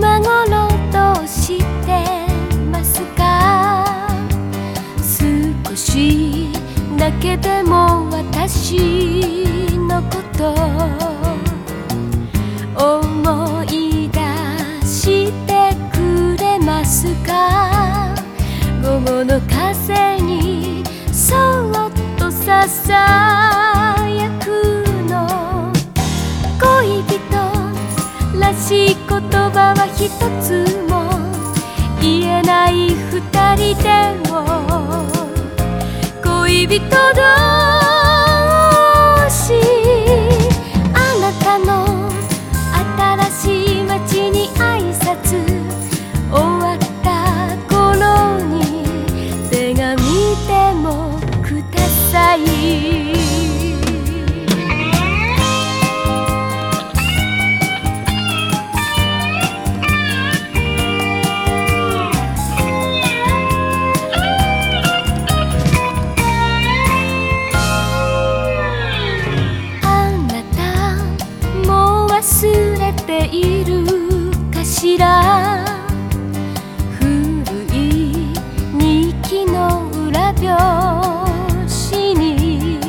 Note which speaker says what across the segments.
Speaker 1: 今頃どうしてますか？少しだけでも私のこと思い出してくれますか？午後の風にそっとささ一つも言えない二人でも恋人同士あなたの新しい街に挨拶終わった頃に手紙でもくださいしら古い日記の裏表紙に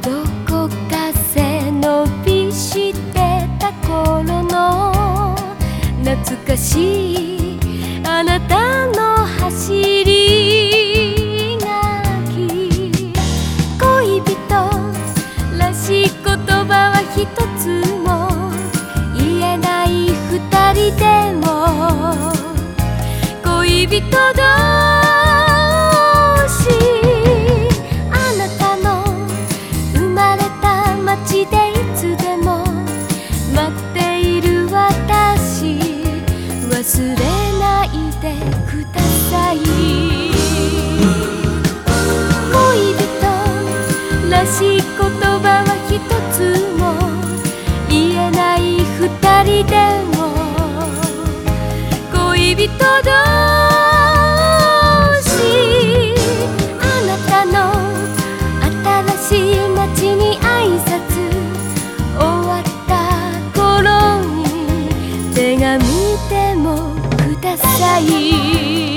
Speaker 1: どこか背伸びしてた頃の懐かしいあなたの走り書き恋人らしい言葉は一つ viví todo ださい。